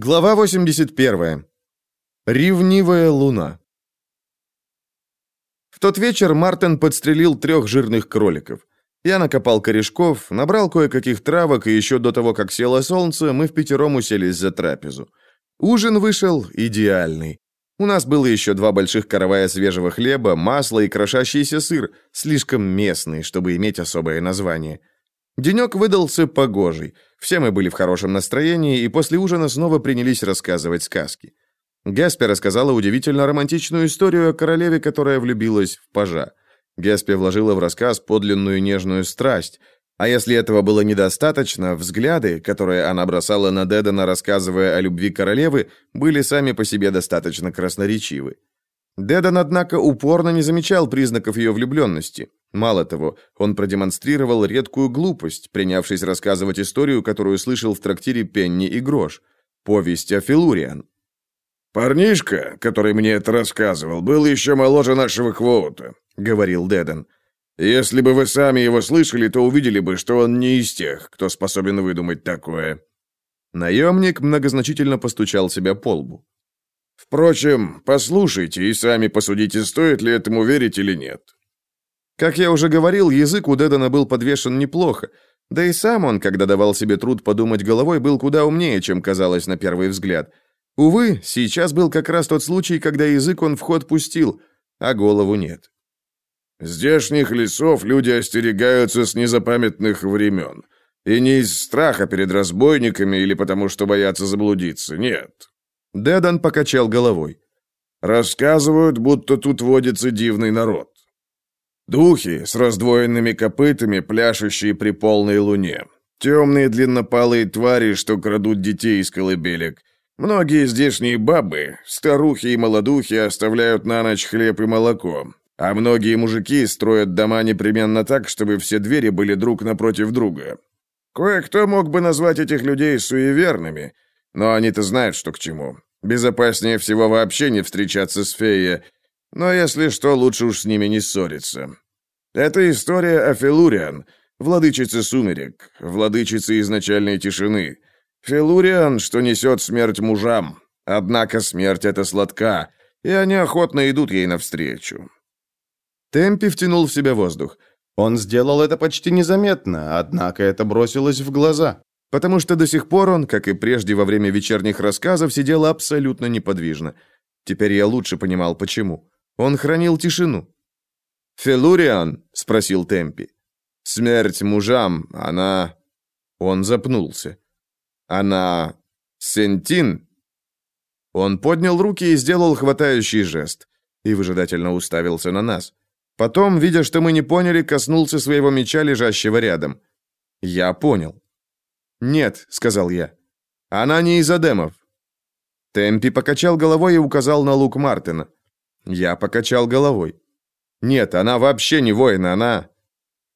Глава 81. Ревнивая луна. В тот вечер Мартин подстрелил трех жирных кроликов. Я накопал корешков, набрал кое-каких травок, и еще до того, как село солнце, мы в пятером уселись за трапезу. Ужин вышел идеальный. У нас было еще два больших каравая свежего хлеба, масло и крошащийся сыр, слишком местный, чтобы иметь особое название. Денек выдался погожий. Все мы были в хорошем настроении, и после ужина снова принялись рассказывать сказки. Гаспе рассказала удивительно романтичную историю о королеве, которая влюбилась в пажа. Гаспе вложила в рассказ подлинную нежную страсть, а если этого было недостаточно, взгляды, которые она бросала на Дедана, рассказывая о любви королевы, были сами по себе достаточно красноречивы. Дедан, однако, упорно не замечал признаков ее влюбленности. Мало того, он продемонстрировал редкую глупость, принявшись рассказывать историю, которую слышал в трактире «Пенни и грош» — повесть о Филуриан. «Парнишка, который мне это рассказывал, был еще моложе нашего Квоута», — говорил Дедан. «Если бы вы сами его слышали, то увидели бы, что он не из тех, кто способен выдумать такое». Наемник многозначительно постучал себя по лбу. Впрочем, послушайте и сами посудите, стоит ли этому верить или нет. Как я уже говорил, язык у Дедана был подвешен неплохо, да и сам он, когда давал себе труд подумать головой, был куда умнее, чем казалось на первый взгляд. Увы, сейчас был как раз тот случай, когда язык он в ход пустил, а голову нет. Здешних лесов люди остерегаются с незапамятных времен. И не из страха перед разбойниками или потому, что боятся заблудиться, нет. Дедан покачал головой. Рассказывают, будто тут водится дивный народ. Духи с раздвоенными копытами, пляшущие при полной луне. Темные длиннопалые твари, что крадут детей из колыбелек. Многие здешние бабы, старухи и молодухи, оставляют на ночь хлеб и молоко. А многие мужики строят дома непременно так, чтобы все двери были друг напротив друга. Кое-кто мог бы назвать этих людей суеверными – но они-то знают, что к чему. Безопаснее всего вообще не встречаться с феей. Но если что, лучше уж с ними не ссориться. Это история о Фелуриан, владычице сумерек, владычице изначальной тишины. Фелуриан, что несет смерть мужам. Однако смерть эта сладка, и они охотно идут ей навстречу. Темпи втянул в себя воздух. Он сделал это почти незаметно, однако это бросилось в глаза потому что до сих пор он, как и прежде во время вечерних рассказов, сидел абсолютно неподвижно. Теперь я лучше понимал, почему. Он хранил тишину. «Фелуриан?» — спросил Темпи. «Смерть мужам, она...» Он запнулся. «Она... Сентин?» Он поднял руки и сделал хватающий жест. И выжидательно уставился на нас. Потом, видя, что мы не поняли, коснулся своего меча, лежащего рядом. Я понял. «Нет», — сказал я. «Она не из Адемов». Темпи покачал головой и указал на лук Мартина. Я покачал головой. «Нет, она вообще не воин, она...»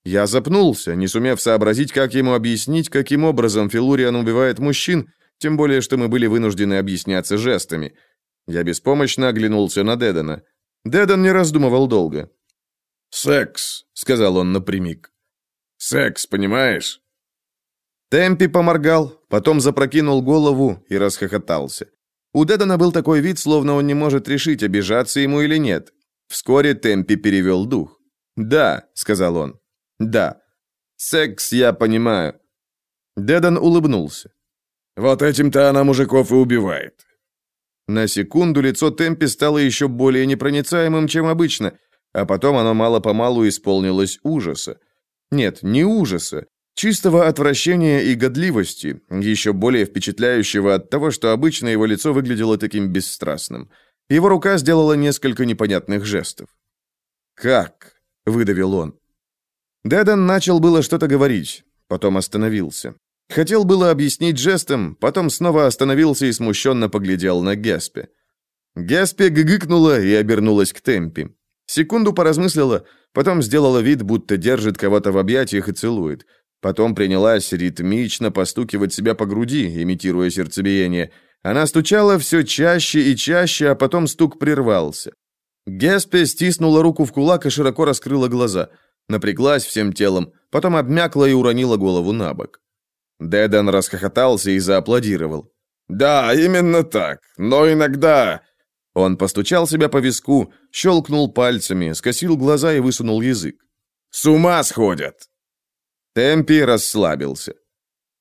Я запнулся, не сумев сообразить, как ему объяснить, каким образом Филуриан убивает мужчин, тем более, что мы были вынуждены объясняться жестами. Я беспомощно оглянулся на Дедана. Дедан не раздумывал долго. «Секс», — сказал он напрямик. «Секс, понимаешь? Темпи поморгал, потом запрокинул голову и расхохотался. У Дедана был такой вид, словно он не может решить, обижаться ему или нет. Вскоре Темпи перевел дух. «Да», — сказал он. «Да. Секс я понимаю». Дедан улыбнулся. «Вот этим-то она мужиков и убивает». На секунду лицо Темпи стало еще более непроницаемым, чем обычно, а потом оно мало-помалу исполнилось ужаса. Нет, не ужаса, Чистого отвращения и годливости, еще более впечатляющего от того, что обычно его лицо выглядело таким бесстрастным. Его рука сделала несколько непонятных жестов. «Как?» — выдавил он. Дэден начал было что-то говорить, потом остановился. Хотел было объяснить жестом, потом снова остановился и смущенно поглядел на Геспе. Геспе гыгыкнула и обернулась к Темпи. Секунду поразмыслила, потом сделала вид, будто держит кого-то в объятиях и целует — Потом принялась ритмично постукивать себя по груди, имитируя сердцебиение. Она стучала все чаще и чаще, а потом стук прервался. Геспе стиснула руку в кулак и широко раскрыла глаза. Напряглась всем телом, потом обмякла и уронила голову на бок. Дэдан расхохотался и зааплодировал. «Да, именно так. Но иногда...» Он постучал себя по виску, щелкнул пальцами, скосил глаза и высунул язык. «С ума сходят!» Темпи расслабился.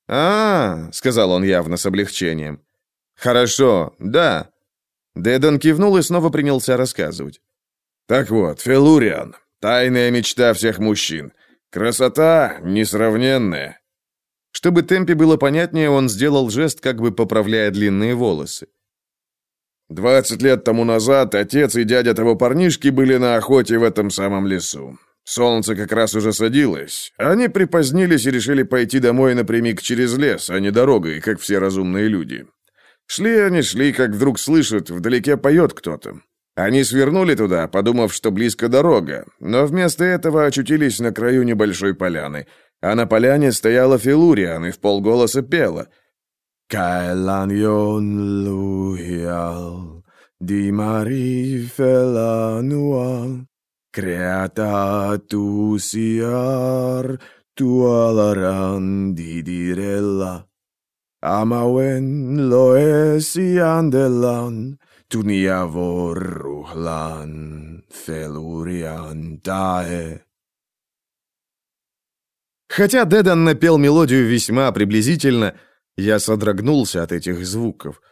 а, -а, -а сказал он явно с облегчением. «Хорошо, да». Дедон кивнул и снова принялся рассказывать. «Так вот, Фелуриан, тайная мечта всех мужчин. Красота несравненная». Чтобы Темпе было понятнее, он сделал жест, как бы поправляя длинные волосы. «Двадцать лет тому назад отец и дядя того парнишки были на охоте в этом самом лесу. Солнце как раз уже садилось. Они припозднились и решили пойти домой напрямик через лес, а не дорогой, как все разумные люди. Шли они, шли, как вдруг слышат, вдалеке поет кто-то. Они свернули туда, подумав, что близко дорога, но вместо этого очутились на краю небольшой поляны, а на поляне стояла Филуриан и в полголоса пела «Кайланьон луиал, ди мари фелануал, креата тусиар, туаларан дидирелла». Amawen loesiandelan, tuniavor ruhlan, felurian tae. Хотя Дедан напел мелодию весьма приблизительно, я содрогнулся от этих звуков.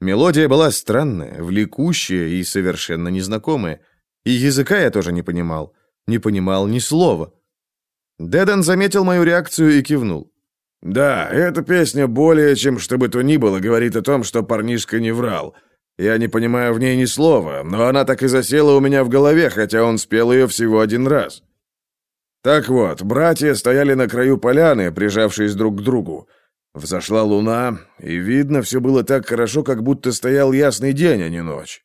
Мелодия была странная, влекущая и совершенно незнакомая. И языка я тоже не понимал. Не понимал ни слова. Дедан заметил мою реакцию и кивнул. «Да, эта песня более чем что бы то ни было говорит о том, что парнишка не врал. Я не понимаю в ней ни слова, но она так и засела у меня в голове, хотя он спел ее всего один раз». Так вот, братья стояли на краю поляны, прижавшись друг к другу. Взошла луна, и видно, все было так хорошо, как будто стоял ясный день, а не ночь.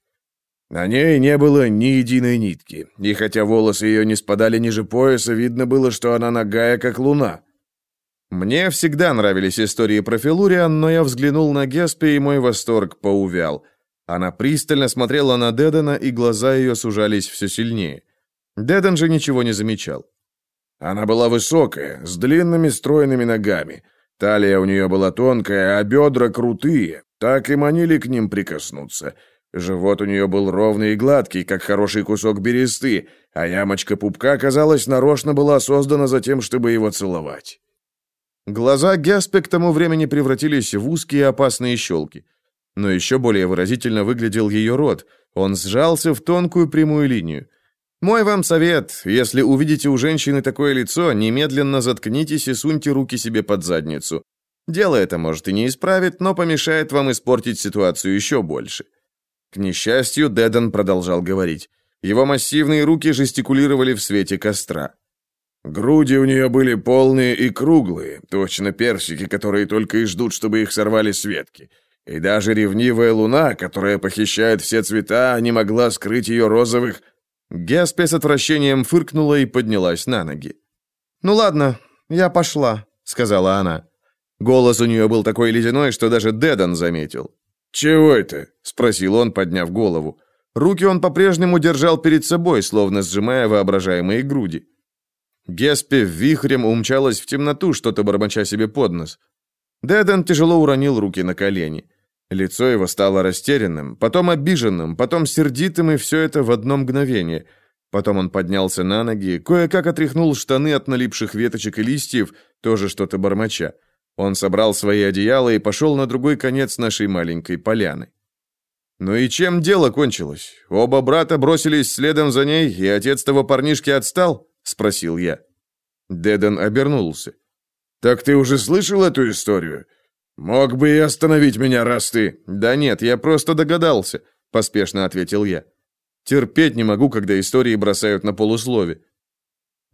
На ней не было ни единой нитки, и хотя волосы ее не спадали ниже пояса, видно было, что она нагая, как луна. Мне всегда нравились истории про Филуриан, но я взглянул на Геспи, и мой восторг поувял. Она пристально смотрела на Дедана, и глаза ее сужались все сильнее. Дедан же ничего не замечал. Она была высокая, с длинными стройными ногами. Талия у нее была тонкая, а бедра крутые, так и манили к ним прикоснуться. Живот у нее был ровный и гладкий, как хороший кусок бересты, а ямочка пупка, казалось, нарочно была создана за тем, чтобы его целовать. Глаза Геспе к тому времени превратились в узкие опасные щелки. Но еще более выразительно выглядел ее рот. Он сжался в тонкую прямую линию. Мой вам совет, если увидите у женщины такое лицо, немедленно заткнитесь и суньте руки себе под задницу. Дело это, может, и не исправит, но помешает вам испортить ситуацию еще больше. К несчастью, Дедан продолжал говорить. Его массивные руки жестикулировали в свете костра. Груди у нее были полные и круглые, точно персики, которые только и ждут, чтобы их сорвали с ветки. И даже ревнивая луна, которая похищает все цвета, не могла скрыть ее розовых... Геспе с отвращением фыркнула и поднялась на ноги. «Ну ладно, я пошла», — сказала она. Голос у нее был такой ледяной, что даже Дедан заметил. «Чего это?» — спросил он, подняв голову. Руки он по-прежнему держал перед собой, словно сжимая воображаемые груди. Геспи вихрем умчалась в темноту, что-то бормоча себе под нос. Деден тяжело уронил руки на колени. Лицо его стало растерянным, потом обиженным, потом сердитым, и все это в одно мгновение. Потом он поднялся на ноги, кое-как отряхнул штаны от налипших веточек и листьев, тоже что-то бормоча. Он собрал свои одеяла и пошел на другой конец нашей маленькой поляны. Ну и чем дело кончилось? Оба брата бросились следом за ней, и отец того парнишки отстал? спросил я. Деден обернулся. Так ты уже слышал эту историю? Мог бы и остановить меня, раз ты. Да нет, я просто догадался, поспешно ответил я. Терпеть не могу, когда истории бросают на полуслове.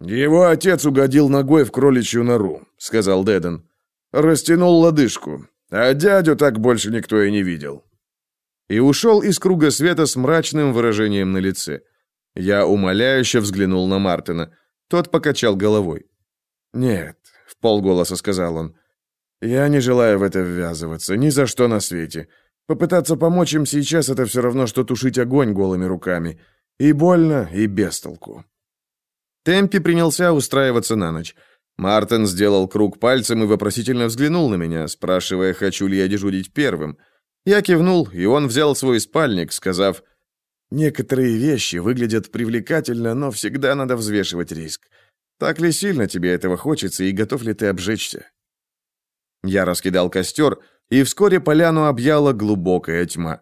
Его отец угодил ногой в кроличью нору, сказал Деден. Растянул лодыжку, а дядю так больше никто и не видел. И ушел из круга света с мрачным выражением на лице. Я умоляюще взглянул на Мартина. Тот покачал головой. «Нет», — в полголоса сказал он, — «я не желаю в это ввязываться, ни за что на свете. Попытаться помочь им сейчас — это все равно, что тушить огонь голыми руками. И больно, и без толку». Темпи принялся устраиваться на ночь. Мартин сделал круг пальцем и вопросительно взглянул на меня, спрашивая, хочу ли я дежурить первым. Я кивнул, и он взял свой спальник, сказав, «Некоторые вещи выглядят привлекательно, но всегда надо взвешивать риск. Так ли сильно тебе этого хочется, и готов ли ты обжечься?» Я раскидал костер, и вскоре поляну объяла глубокая тьма.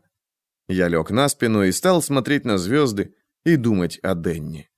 Я лег на спину и стал смотреть на звезды и думать о Денни.